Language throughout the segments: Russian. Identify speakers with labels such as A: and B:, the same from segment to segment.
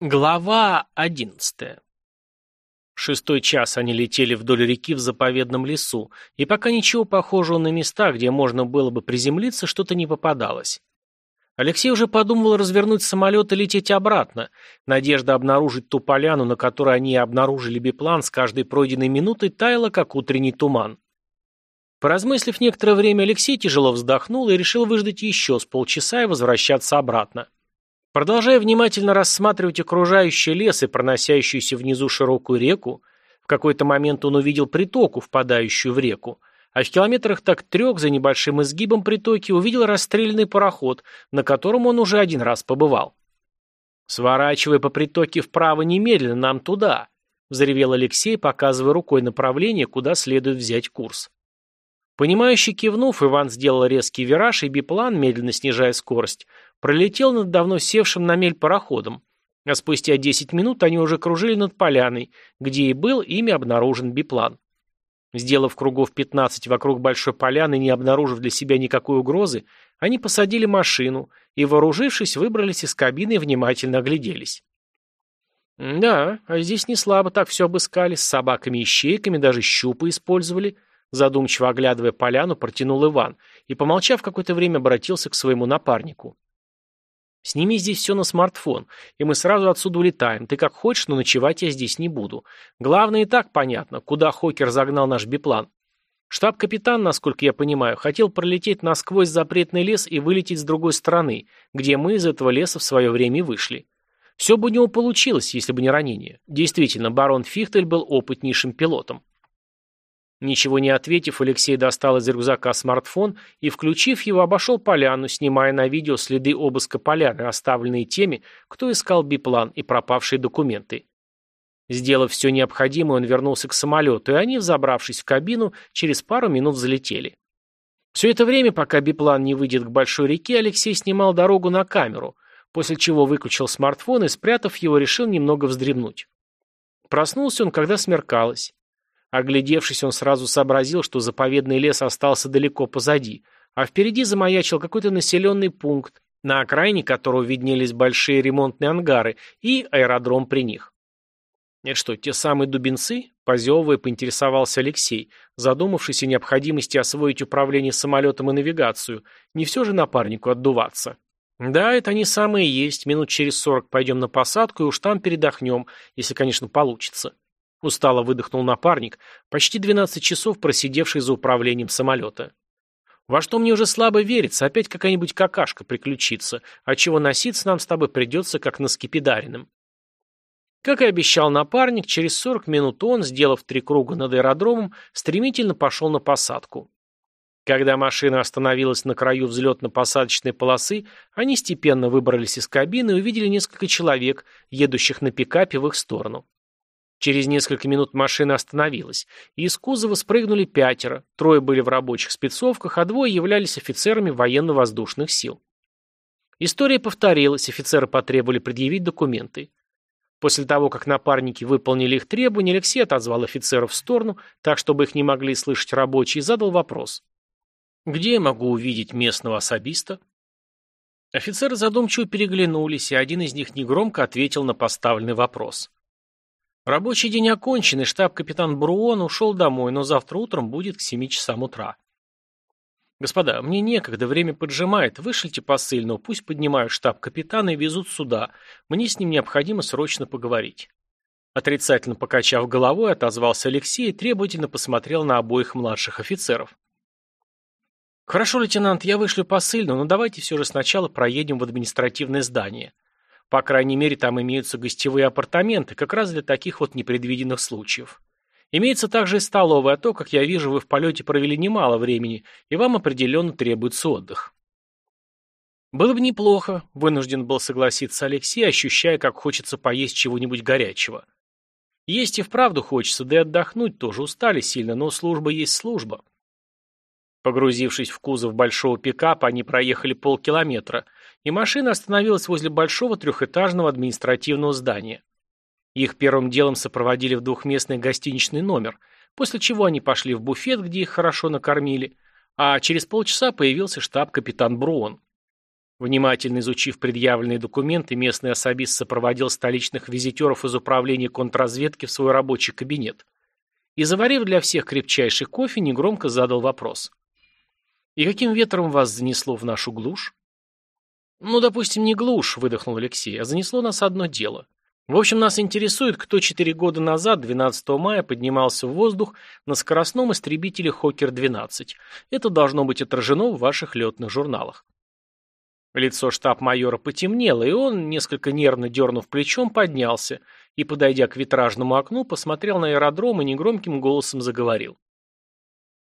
A: Глава одиннадцатая Шестой час они летели вдоль реки в заповедном лесу, и пока ничего похожего на места, где можно было бы приземлиться, что-то не попадалось. Алексей уже подумывал развернуть самолет и лететь обратно. Надежда обнаружить ту поляну, на которой они обнаружили биплан, с каждой пройденной минутой таяла, как утренний туман. Поразмыслив некоторое время, Алексей тяжело вздохнул и решил выждать еще с полчаса и возвращаться обратно. Продолжая внимательно рассматривать окружающий лес и проносящуюся внизу широкую реку, в какой-то момент он увидел притоку, впадающую в реку, а в километрах так трех за небольшим изгибом притоки увидел расстрелянный пароход, на котором он уже один раз побывал. «Сворачивай по притоке вправо немедленно, нам туда», — взревел Алексей, показывая рукой направление, куда следует взять курс. Понимающе кивнув, Иван сделал резкий вираж, и биплан, медленно снижая скорость, пролетел над давно севшим на мель пароходом, а спустя 10 минут они уже кружили над поляной, где и был ими обнаружен биплан. Сделав кругов 15 вокруг большой поляны, не обнаружив для себя никакой угрозы, они посадили машину и, вооружившись, выбрались из кабины и внимательно огляделись. «Да, а здесь не слабо так все обыскали, с собаками и щейками, даже щупы использовали», задумчиво оглядывая поляну, протянул Иван и, помолчав какое-то время, обратился к своему напарнику. Сними здесь все на смартфон, и мы сразу отсюда улетаем. Ты как хочешь, но ночевать я здесь не буду. Главное и так понятно, куда Хокер загнал наш биплан. Штаб-капитан, насколько я понимаю, хотел пролететь насквозь запретный лес и вылететь с другой стороны, где мы из этого леса в свое время вышли. Все бы у него получилось, если бы не ранение. Действительно, барон Фихтель был опытнейшим пилотом. Ничего не ответив, Алексей достал из рюкзака смартфон и, включив его, обошел поляну, снимая на видео следы обыска поляны, оставленные теми, кто искал биплан и пропавшие документы. Сделав все необходимое, он вернулся к самолету, и они, взобравшись в кабину, через пару минут залетели. Все это время, пока биплан не выйдет к большой реке, Алексей снимал дорогу на камеру, после чего выключил смартфон и, спрятав его, решил немного вздремнуть. Проснулся он, когда смеркалось. Оглядевшись, он сразу сообразил, что заповедный лес остался далеко позади, а впереди замаячил какой-то населенный пункт, на окраине которого виднелись большие ремонтные ангары и аэродром при них. «Это что, те самые дубинцы?» – позевывая, поинтересовался Алексей, задумавшись о необходимости освоить управление самолетом и навигацию. Не все же напарнику отдуваться. «Да, это они самые есть. Минут через сорок пойдем на посадку и уж там передохнем, если, конечно, получится». Устало выдохнул напарник, почти 12 часов просидевший за управлением самолета. Во что мне уже слабо верится, опять какая-нибудь какашка приключится, отчего носиться нам с тобой придется, как на скипидаренном. Как и обещал напарник, через 40 минут он, сделав три круга над аэродромом, стремительно пошел на посадку. Когда машина остановилась на краю взлетно-посадочной полосы, они степенно выбрались из кабины и увидели несколько человек, едущих на пикапе в их сторону. Через несколько минут машина остановилась, и из кузова спрыгнули пятеро, трое были в рабочих спецовках, а двое являлись офицерами военно-воздушных сил. История повторилась, офицеры потребовали предъявить документы. После того, как напарники выполнили их требования, Алексей отозвал офицеров в сторону, так, чтобы их не могли слышать рабочие, и задал вопрос. «Где я могу увидеть местного особиста?» Офицеры задумчиво переглянулись, и один из них негромко ответил на поставленный вопрос. Рабочий день окончен, и штаб-капитан Бруон ушел домой, но завтра утром будет к семи часам утра. Господа, мне некогда, время поджимает. Вышлите посыльного, пусть поднимают штаб-капитана и везут сюда. Мне с ним необходимо срочно поговорить. Отрицательно покачав головой, отозвался Алексей и требовательно посмотрел на обоих младших офицеров. «Хорошо, лейтенант, я вышлю посыльного, но давайте все же сначала проедем в административное здание. По крайней мере, там имеются гостевые апартаменты, как раз для таких вот непредвиденных случаев. Имеется также и столовая, а то, как я вижу, вы в полете провели немало времени, и вам определенно требуется отдых. Было бы неплохо, вынужден был согласиться Алексей, ощущая, как хочется поесть чего-нибудь горячего. Есть и вправду хочется, да и отдохнуть тоже устали сильно, но служба есть служба. Погрузившись в кузов большого пикапа, они проехали полкилометра – и машина остановилась возле большого трехэтажного административного здания. Их первым делом сопроводили в двухместный гостиничный номер, после чего они пошли в буфет, где их хорошо накормили, а через полчаса появился штаб-капитан Бруон. Внимательно изучив предъявленные документы, местный особист сопроводил столичных визитеров из управления контрразведки в свой рабочий кабинет. И, заварив для всех крепчайший кофе, негромко задал вопрос. «И каким ветром вас занесло в нашу глушь?» «Ну, допустим, не глушь», — выдохнул Алексей, — «а занесло нас одно дело. В общем, нас интересует, кто четыре года назад, 12 мая, поднимался в воздух на скоростном истребителе «Хокер-12». Это должно быть отражено в ваших летных журналах». Лицо штаб-майора потемнело, и он, несколько нервно дернув плечом, поднялся и, подойдя к витражному окну, посмотрел на аэродром и негромким голосом заговорил.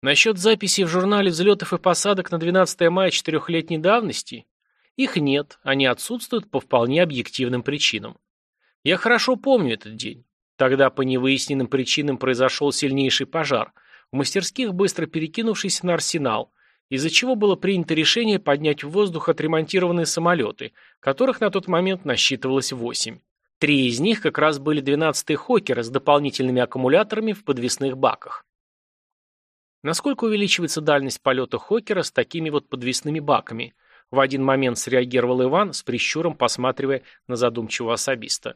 A: Насчет записей в журнале взлетов и посадок на 12 мая четырехлетней давности? Их нет, они отсутствуют по вполне объективным причинам. Я хорошо помню этот день. Тогда по невыясненным причинам произошел сильнейший пожар, в мастерских быстро перекинувшийся на арсенал, из-за чего было принято решение поднять в воздух отремонтированные самолеты, которых на тот момент насчитывалось восемь. Три из них как раз были 12-е Хокеры с дополнительными аккумуляторами в подвесных баках. Насколько увеличивается дальность полета Хокера с такими вот подвесными баками? В один момент среагировал Иван, с прищуром посматривая на задумчивого особиста.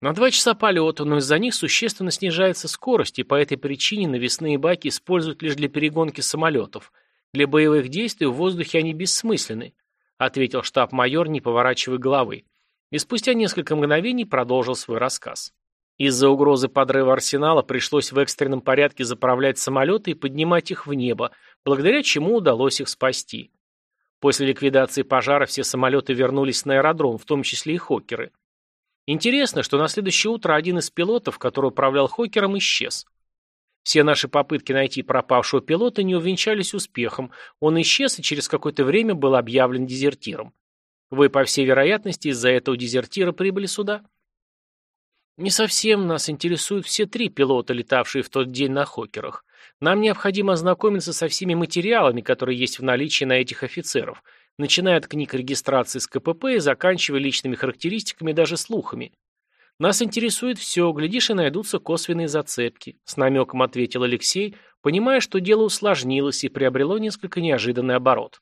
A: На два часа полета, но из-за них существенно снижается скорость, и по этой причине навесные баки используют лишь для перегонки самолетов – для боевых действий в воздухе они бессмысленны, ответил штаб-майор, не поворачивая головы. И спустя несколько мгновений продолжил свой рассказ. Из-за угрозы подрыва арсенала пришлось в экстренном порядке заправлять самолеты и поднимать их в небо, благодаря чему удалось их спасти. После ликвидации пожара все самолеты вернулись на аэродром, в том числе и Хокеры. Интересно, что на следующее утро один из пилотов, который управлял Хокером, исчез. Все наши попытки найти пропавшего пилота не увенчались успехом. Он исчез и через какое-то время был объявлен дезертиром. Вы, по всей вероятности, из-за этого дезертира прибыли сюда? Не совсем нас интересуют все три пилота, летавшие в тот день на Хокерах. Нам необходимо ознакомиться со всеми материалами, которые есть в наличии на этих офицеров, начиная от книг регистрации с КПП и заканчивая личными характеристиками даже слухами. Нас интересует все, глядишь, и найдутся косвенные зацепки», — с намеком ответил Алексей, понимая, что дело усложнилось и приобрело несколько неожиданный оборот.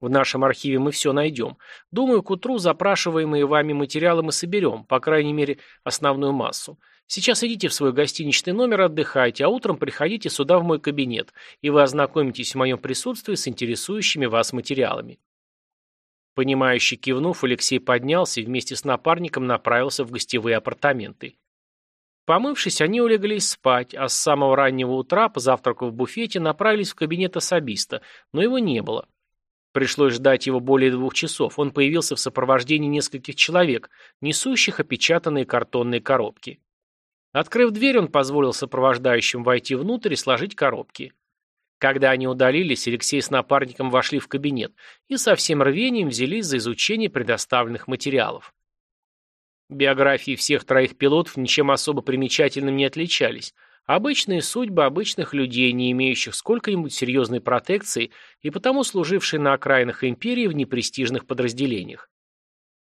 A: В нашем архиве мы все найдем. Думаю, к утру запрашиваемые вами материалы мы соберем, по крайней мере, основную массу. Сейчас идите в свой гостиничный номер, отдыхайте, а утром приходите сюда в мой кабинет, и вы ознакомитесь в моем присутствии с интересующими вас материалами. Понимающе кивнув, Алексей поднялся и вместе с напарником направился в гостевые апартаменты. Помывшись, они улеглись спать, а с самого раннего утра, позавтракав в буфете, направились в кабинет особиста, но его не было. Пришлось ждать его более двух часов. Он появился в сопровождении нескольких человек, несущих опечатанные картонные коробки. Открыв дверь, он позволил сопровождающим войти внутрь и сложить коробки. Когда они удалились, Алексей с напарником вошли в кабинет и со всем рвением взялись за изучение предоставленных материалов. Биографии всех троих пилотов ничем особо примечательным не отличались. Обычные судьбы обычных людей, не имеющих сколько-нибудь серьезной протекции и потому служившие на окраинах империи в непрестижных подразделениях.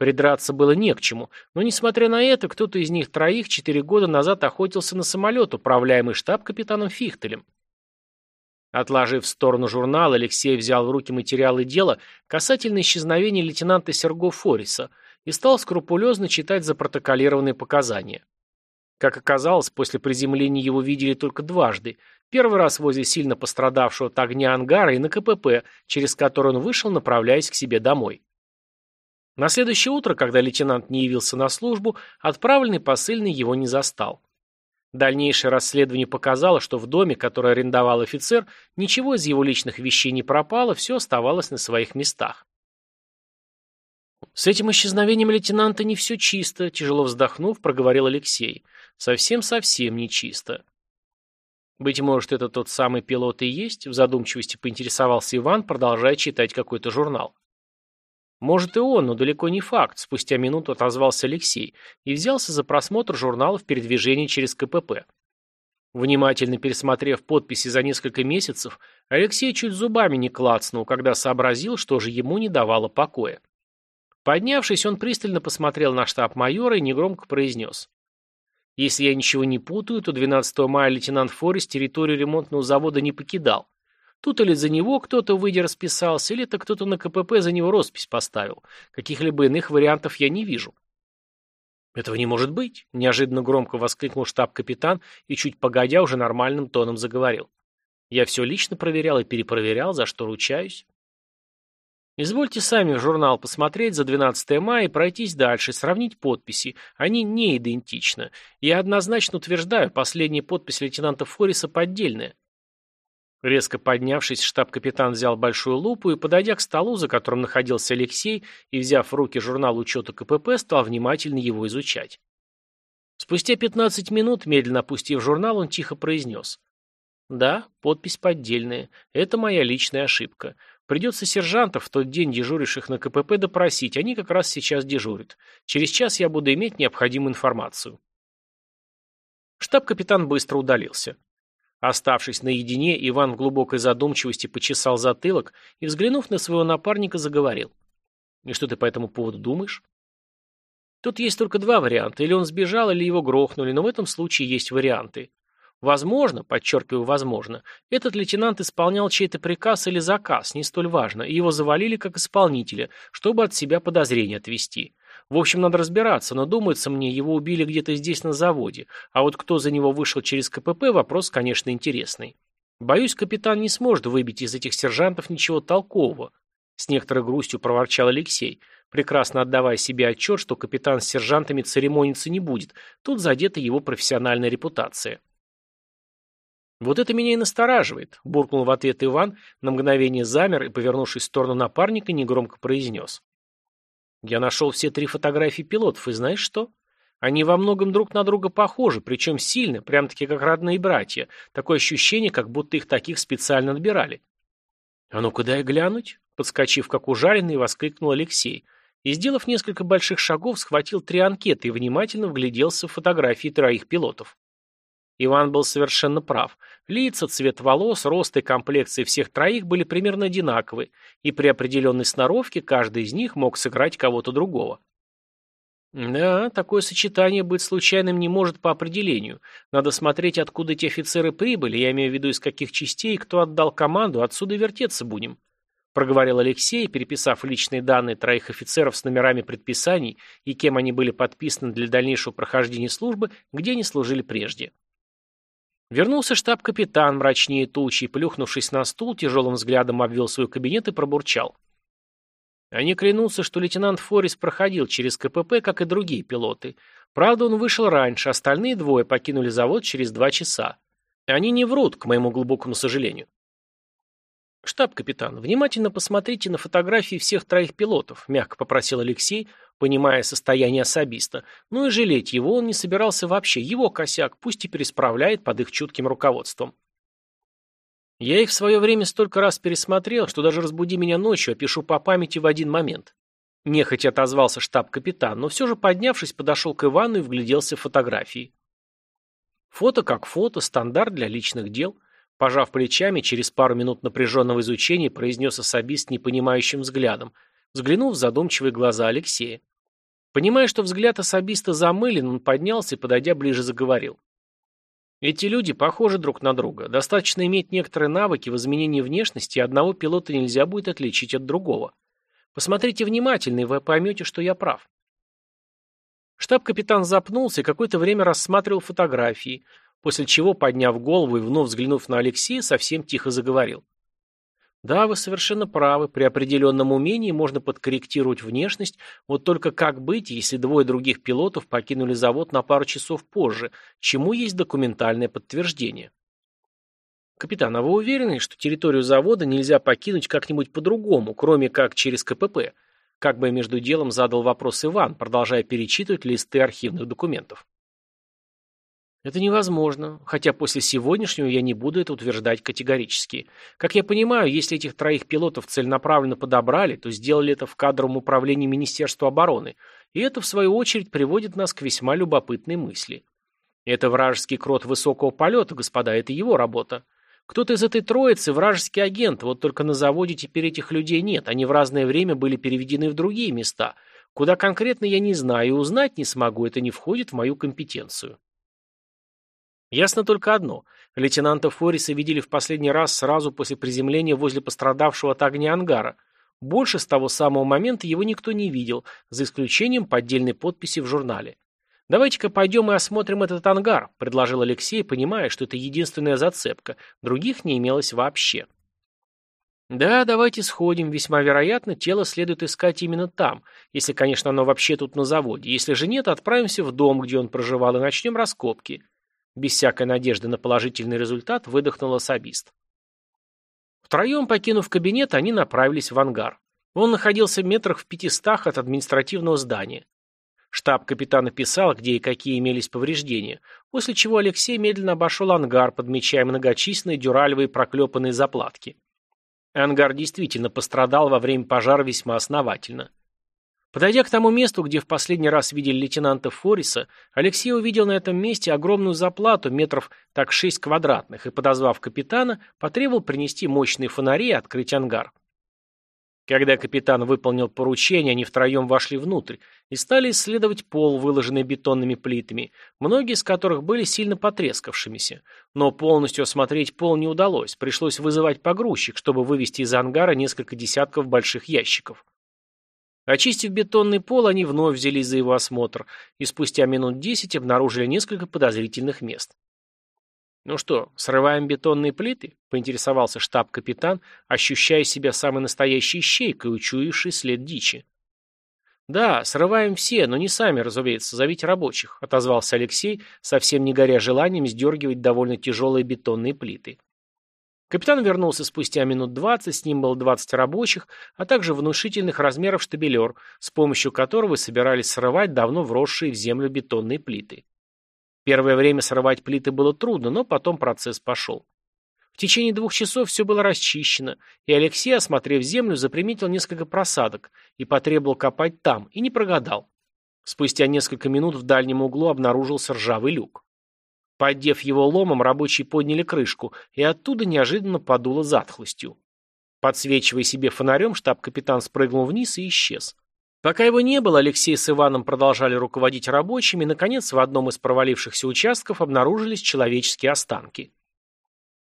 A: Придраться было не к чему, но, несмотря на это, кто-то из них троих четыре года назад охотился на самолет, управляемый штаб-капитаном Фихтелем. Отложив в сторону журнал, Алексей взял в руки материалы дела касательно исчезновения лейтенанта Серго Фориса и стал скрупулезно читать запротоколированные показания. Как оказалось, после приземления его видели только дважды. Первый раз возле сильно пострадавшего от огня ангара и на КПП, через который он вышел, направляясь к себе домой. На следующее утро, когда лейтенант не явился на службу, отправленный посыльный его не застал. Дальнейшее расследование показало, что в доме, который арендовал офицер, ничего из его личных вещей не пропало, все оставалось на своих местах. «С этим исчезновением лейтенанта не все чисто», – тяжело вздохнув, проговорил Алексей. «Совсем-совсем не чисто». «Быть может, это тот самый пилот и есть?» – в задумчивости поинтересовался Иван, продолжая читать какой-то журнал. Может и он, но далеко не факт, спустя минуту отозвался Алексей и взялся за просмотр журналов передвижения через КПП. Внимательно пересмотрев подписи за несколько месяцев, Алексей чуть зубами не клацнул, когда сообразил, что же ему не давало покоя. Поднявшись, он пристально посмотрел на штаб майора и негромко произнес. «Если я ничего не путаю, то 12 мая лейтенант Форрест территорию ремонтного завода не покидал. Тут или за него кто-то, выйдя, расписался, или это кто-то на КПП за него роспись поставил. Каких-либо иных вариантов я не вижу. «Этого не может быть!» – неожиданно громко воскликнул штаб-капитан и чуть погодя уже нормальным тоном заговорил. «Я все лично проверял и перепроверял, за что ручаюсь». Извольте сами в журнал посмотреть за 12 мая и пройтись дальше, сравнить подписи. Они не идентичны. Я однозначно утверждаю, последняя подпись лейтенанта Форриса поддельная. Резко поднявшись, штаб-капитан взял большую лупу и, подойдя к столу, за которым находился Алексей, и, взяв в руки журнал учета КПП, стал внимательно его изучать. Спустя 15 минут, медленно опустив журнал, он тихо произнес. «Да, подпись поддельная. Это моя личная ошибка. Придется сержантов в тот день дежуривших на КПП допросить, они как раз сейчас дежурят. Через час я буду иметь необходимую информацию. Штаб-капитан быстро удалился. Оставшись наедине, Иван в глубокой задумчивости почесал затылок и, взглянув на своего напарника, заговорил. «И что ты по этому поводу думаешь?» Тут есть только два варианта. Или он сбежал, или его грохнули, но в этом случае есть варианты. Возможно, подчеркиваю, возможно, этот лейтенант исполнял чей-то приказ или заказ, не столь важно, и его завалили как исполнителя, чтобы от себя подозрения отвести. В общем, надо разбираться, но думается мне, его убили где-то здесь на заводе, а вот кто за него вышел через КПП, вопрос, конечно, интересный. Боюсь, капитан не сможет выбить из этих сержантов ничего толкового. С некоторой грустью проворчал Алексей, прекрасно отдавая себе отчет, что капитан с сержантами церемониться не будет, тут задета его профессиональная репутация. «Вот это меня и настораживает», – буркнул в ответ Иван, на мгновение замер и, повернувшись в сторону напарника, негромко произнес. «Я нашел все три фотографии пилотов, и знаешь что? Они во многом друг на друга похожи, причем сильно, прям-таки как родные братья. Такое ощущение, как будто их таких специально отбирали». «А ну-ка дай глянуть», – подскочив как ужаленный, воскликнул Алексей. И, сделав несколько больших шагов, схватил три анкеты и внимательно вгляделся в фотографии троих пилотов. Иван был совершенно прав. Лица, цвет волос, рост и комплекции всех троих были примерно одинаковы, и при определенной сноровке каждый из них мог сыграть кого-то другого. Да, такое сочетание быть случайным не может по определению. Надо смотреть, откуда эти офицеры прибыли, я имею в виду из каких частей, кто отдал команду, отсюда вертеться будем. Проговорил Алексей, переписав личные данные троих офицеров с номерами предписаний и кем они были подписаны для дальнейшего прохождения службы, где они служили прежде. Вернулся штаб-капитан, мрачнее тучи, плюхнувшись на стул, тяжелым взглядом обвел свой кабинет и пробурчал. Они клянутся, что лейтенант Форрис проходил через КПП, как и другие пилоты. Правда, он вышел раньше, остальные двое покинули завод через два часа. Они не врут, к моему глубокому сожалению. «Штаб-капитан, внимательно посмотрите на фотографии всех троих пилотов», – мягко попросил Алексей, понимая состояние особиста. Ну и жалеть его он не собирался вообще. Его косяк, пусть теперь исправляет под их чутким руководством. Я их в свое время столько раз пересмотрел, что даже разбуди меня ночью, опишу по памяти в один момент. Нехотя отозвался штаб-капитан, но все же поднявшись, подошел к Ивану и вгляделся в фотографии. Фото как фото, стандарт для личных дел – Пожав плечами, через пару минут напряженного изучения произнес особист непонимающим взглядом, взглянув в задумчивые глаза Алексея. Понимая, что взгляд особиста замылен, он поднялся и, подойдя ближе, заговорил. Эти люди похожи друг на друга. Достаточно иметь некоторые навыки в изменении внешности, и одного пилота нельзя будет отличить от другого. Посмотрите внимательно, и вы поймете, что я прав. Штаб-капитан запнулся и какое-то время рассматривал фотографии, после чего, подняв голову и вновь взглянув на Алексея, совсем тихо заговорил. Да, вы совершенно правы, при определенном умении можно подкорректировать внешность, вот только как быть, если двое других пилотов покинули завод на пару часов позже, чему есть документальное подтверждение. Капитан, а вы уверены, что территорию завода нельзя покинуть как-нибудь по-другому, кроме как через КПП? Как бы между делом задал вопрос Иван, продолжая перечитывать листы архивных документов. Это невозможно, хотя после сегодняшнего я не буду это утверждать категорически. Как я понимаю, если этих троих пилотов целенаправленно подобрали, то сделали это в кадровом управлении Министерства обороны, и это, в свою очередь, приводит нас к весьма любопытной мысли. Это вражеский крот высокого полета, господа, это его работа. Кто-то из этой троицы вражеский агент, вот только на заводе теперь этих людей нет, они в разное время были переведены в другие места. Куда конкретно я не знаю и узнать не смогу, это не входит в мою компетенцию. Ясно только одно. Лейтенанта Форриса видели в последний раз сразу после приземления возле пострадавшего от огня ангара. Больше с того самого момента его никто не видел, за исключением поддельной подписи в журнале. «Давайте-ка пойдем и осмотрим этот ангар», – предложил Алексей, понимая, что это единственная зацепка. Других не имелось вообще. «Да, давайте сходим. Весьма вероятно, тело следует искать именно там, если, конечно, оно вообще тут на заводе. Если же нет, отправимся в дом, где он проживал, и начнем раскопки». Без всякой надежды на положительный результат выдохнул особист. Втроем, покинув кабинет, они направились в ангар. Он находился в метрах в пятистах от административного здания. Штаб капитана писал, где и какие имелись повреждения, после чего Алексей медленно обошел ангар, подмечая многочисленные дюралевые проклепанные заплатки. Ангар действительно пострадал во время пожара весьма основательно. Подойдя к тому месту, где в последний раз видели лейтенанта Форриса, Алексей увидел на этом месте огромную заплату метров так шесть квадратных и, подозвав капитана, потребовал принести мощные фонари и открыть ангар. Когда капитан выполнил поручение, они втроем вошли внутрь и стали исследовать пол, выложенный бетонными плитами, многие из которых были сильно потрескавшимися. Но полностью осмотреть пол не удалось, пришлось вызывать погрузчик, чтобы вывести из ангара несколько десятков больших ящиков. Очистив бетонный пол, они вновь взялись за его осмотр и спустя минут десять обнаружили несколько подозрительных мест. «Ну что, срываем бетонные плиты?» — поинтересовался штаб-капитан, ощущая себя самой настоящей щейкой, учуявшей след дичи. «Да, срываем все, но не сами, разумеется, зовите рабочих», — отозвался Алексей, совсем не горя желанием сдергивать довольно тяжелые бетонные плиты. Капитан вернулся спустя минут двадцать, с ним было двадцать рабочих, а также внушительных размеров штабелер, с помощью которого собирались срывать давно вросшие в землю бетонные плиты. Первое время срывать плиты было трудно, но потом процесс пошел. В течение двух часов все было расчищено, и Алексей, осмотрев землю, заприметил несколько просадок и потребовал копать там, и не прогадал. Спустя несколько минут в дальнем углу обнаружился ржавый люк. Поддев его ломом, рабочие подняли крышку, и оттуда неожиданно подуло затхлостью. Подсвечивая себе фонарем, штаб-капитан спрыгнул вниз и исчез. Пока его не было, Алексей с Иваном продолжали руководить рабочими, и, наконец, в одном из провалившихся участков обнаружились человеческие останки.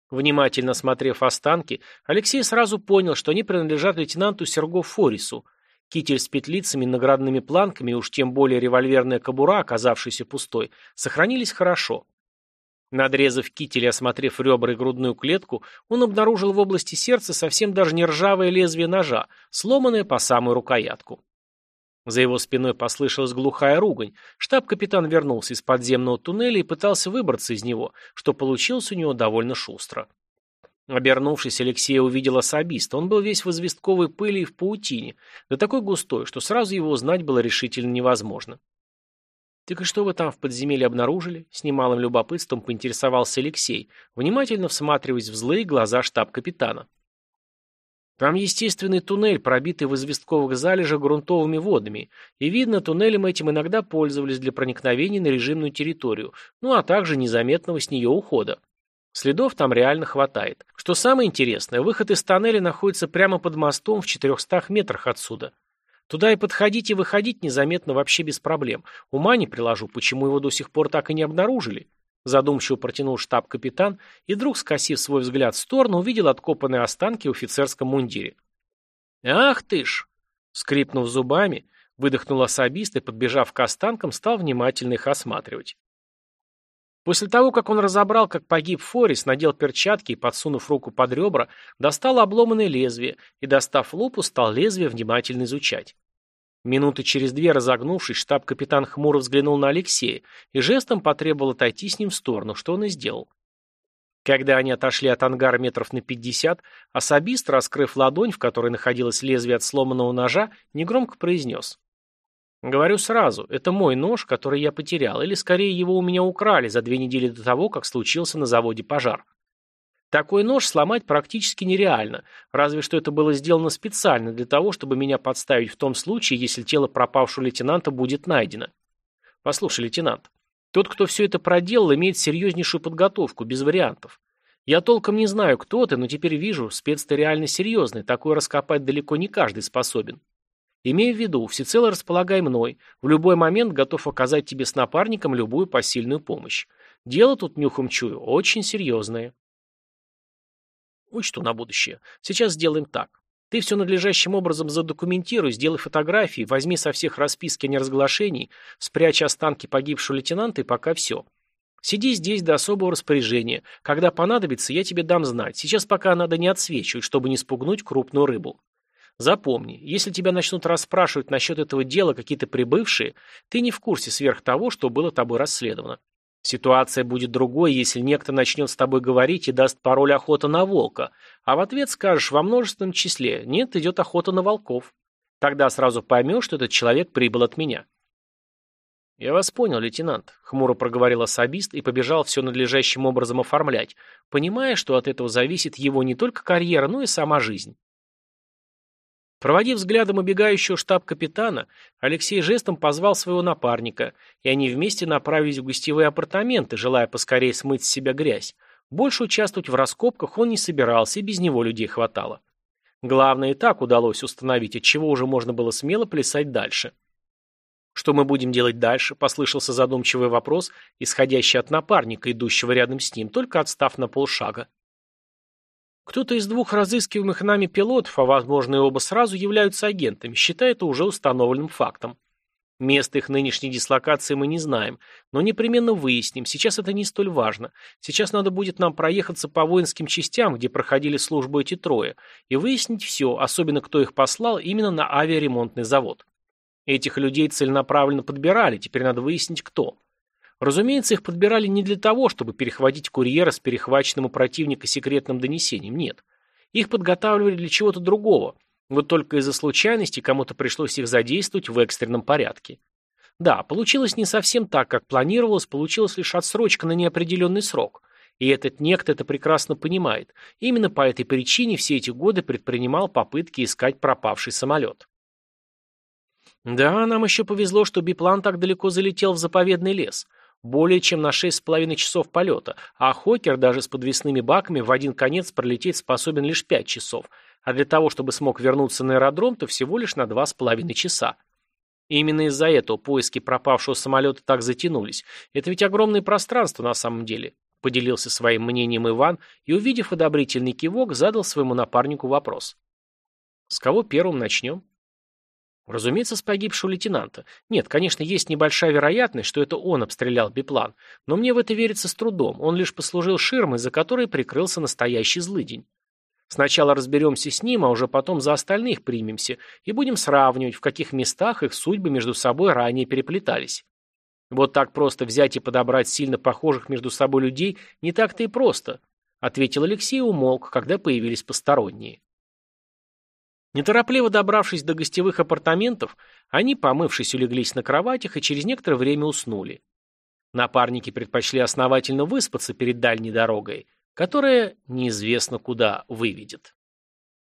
A: Внимательно смотрев останки, Алексей сразу понял, что они принадлежат лейтенанту Серго Форису. Китель с петлицами, наградными планками уж тем более револьверная кобура, оказавшаяся пустой, сохранились хорошо. Надрезав китель и осмотрев ребра и грудную клетку, он обнаружил в области сердца совсем даже не ржавое лезвие ножа, сломанное по самую рукоятку. За его спиной послышалась глухая ругань. Штаб-капитан вернулся из подземного туннеля и пытался выбраться из него, что получилось у него довольно шустро. Обернувшись, Алексей увидел особиста. Он был весь в известковой пыли и в паутине, да такой густой, что сразу его узнать было решительно невозможно. «Так и что вы там в подземелье обнаружили?» С немалым любопытством поинтересовался Алексей, внимательно всматриваясь в злые глаза штаб-капитана. Там естественный туннель, пробитый в известковых залежах грунтовыми водами, и видно, туннелем этим иногда пользовались для проникновения на режимную территорию, ну а также незаметного с нее ухода. Следов там реально хватает. Что самое интересное, выход из тоннеля находится прямо под мостом в 400 метрах отсюда. Туда и подходить и выходить незаметно вообще без проблем. Ума не приложу, почему его до сих пор так и не обнаружили. Задумчиво протянул штаб-капитан и вдруг, скосив свой взгляд в сторону, увидел откопанные останки в офицерском мундире. «Ах ты ж!» Скрипнув зубами, выдохнул особист и, подбежав к останкам, стал внимательно их осматривать. После того, как он разобрал, как погиб Форис, надел перчатки и, подсунув руку под ребра, достал обломанное лезвие и, достав лупу, стал лезвие внимательно изучать. Минуты через две, разогнувшись, штаб-капитан хмуро взглянул на Алексея и жестом потребовал отойти с ним в сторону, что он и сделал. Когда они отошли от ангара метров на пятьдесят, особист, раскрыв ладонь, в которой находилось лезвие от сломанного ножа, негромко произнес. «Говорю сразу, это мой нож, который я потерял, или скорее его у меня украли за две недели до того, как случился на заводе пожар. Такой нож сломать практически нереально, разве что это было сделано специально для того, чтобы меня подставить в том случае, если тело пропавшего лейтенанта будет найдено. Послушай, лейтенант, тот, кто все это проделал, имеет серьезнейшую подготовку, без вариантов. Я толком не знаю, кто ты, но теперь вижу, спец ты реально серьезный, такое раскопать далеко не каждый способен. Имея в виду, всецело располагай мной, в любой момент готов оказать тебе с напарником любую посильную помощь. Дело тут, нюхом чую, очень серьезное. Учту на будущее. Сейчас сделаем так. Ты все надлежащим образом задокументируй, сделай фотографии, возьми со всех расписки о неразглашении, спрячь останки погибшего лейтенанта и пока все. Сиди здесь до особого распоряжения. Когда понадобится, я тебе дам знать. Сейчас пока надо не отсвечивать, чтобы не спугнуть крупную рыбу. Запомни, если тебя начнут расспрашивать насчет этого дела какие-то прибывшие, ты не в курсе сверх того, что было тобой расследовано. Ситуация будет другой, если некто начнет с тобой говорить и даст пароль охота на волка, а в ответ скажешь во множественном числе «нет, идет охота на волков». Тогда сразу поймешь, что этот человек прибыл от меня. «Я вас понял, лейтенант», — хмуро проговорил особист и побежал все надлежащим образом оформлять, понимая, что от этого зависит его не только карьера, но и сама жизнь. Проводив взглядом убегающего штаб-капитана, Алексей жестом позвал своего напарника, и они вместе направились в гостевые апартаменты, желая поскорее смыть с себя грязь. Больше участвовать в раскопках он не собирался, и без него людей хватало. Главное и так удалось установить, от чего уже можно было смело плясать дальше. «Что мы будем делать дальше?» – послышался задумчивый вопрос, исходящий от напарника, идущего рядом с ним, только отстав на полшага. Кто-то из двух разыскиваемых нами пилотов, а возможно и оба сразу, являются агентами, считая это уже установленным фактом. Место их нынешней дислокации мы не знаем, но непременно выясним, сейчас это не столь важно. Сейчас надо будет нам проехаться по воинским частям, где проходили службу эти трое, и выяснить все, особенно кто их послал именно на авиаремонтный завод. Этих людей целенаправленно подбирали, теперь надо выяснить, кто. Разумеется, их подбирали не для того, чтобы перехватить курьера с перехваченным у противника секретным донесением, нет. Их подготавливали для чего-то другого, вот только из-за случайности кому-то пришлось их задействовать в экстренном порядке. Да, получилось не совсем так, как планировалось, получилась лишь отсрочка на неопределенный срок. И этот некто это прекрасно понимает. Именно по этой причине все эти годы предпринимал попытки искать пропавший самолет. Да, нам еще повезло, что биплан так далеко залетел в заповедный лес более чем на 6,5 часов полета, а Хокер даже с подвесными баками в один конец пролететь способен лишь 5 часов, а для того, чтобы смог вернуться на аэродром, то всего лишь на 2,5 часа. Именно из-за этого поиски пропавшего самолета так затянулись. Это ведь огромное пространство на самом деле, поделился своим мнением Иван и, увидев одобрительный кивок, задал своему напарнику вопрос. С кого первым начнем? Разумеется, с погибшего лейтенанта. Нет, конечно, есть небольшая вероятность, что это он обстрелял биплан, но мне в это верится с трудом. Он лишь послужил ширмой, за которой прикрылся настоящий злыдень. Сначала разберемся с ним, а уже потом за остальных примемся и будем сравнивать, в каких местах их судьбы между собой ранее переплетались. Вот так просто взять и подобрать сильно похожих между собой людей не так-то и просто, ответил Алексей и умолк, когда появились посторонние. Неторопливо добравшись до гостевых апартаментов, они, помывшись, улеглись на кроватях и через некоторое время уснули. Напарники предпочли основательно выспаться перед дальней дорогой, которая неизвестно куда выведет.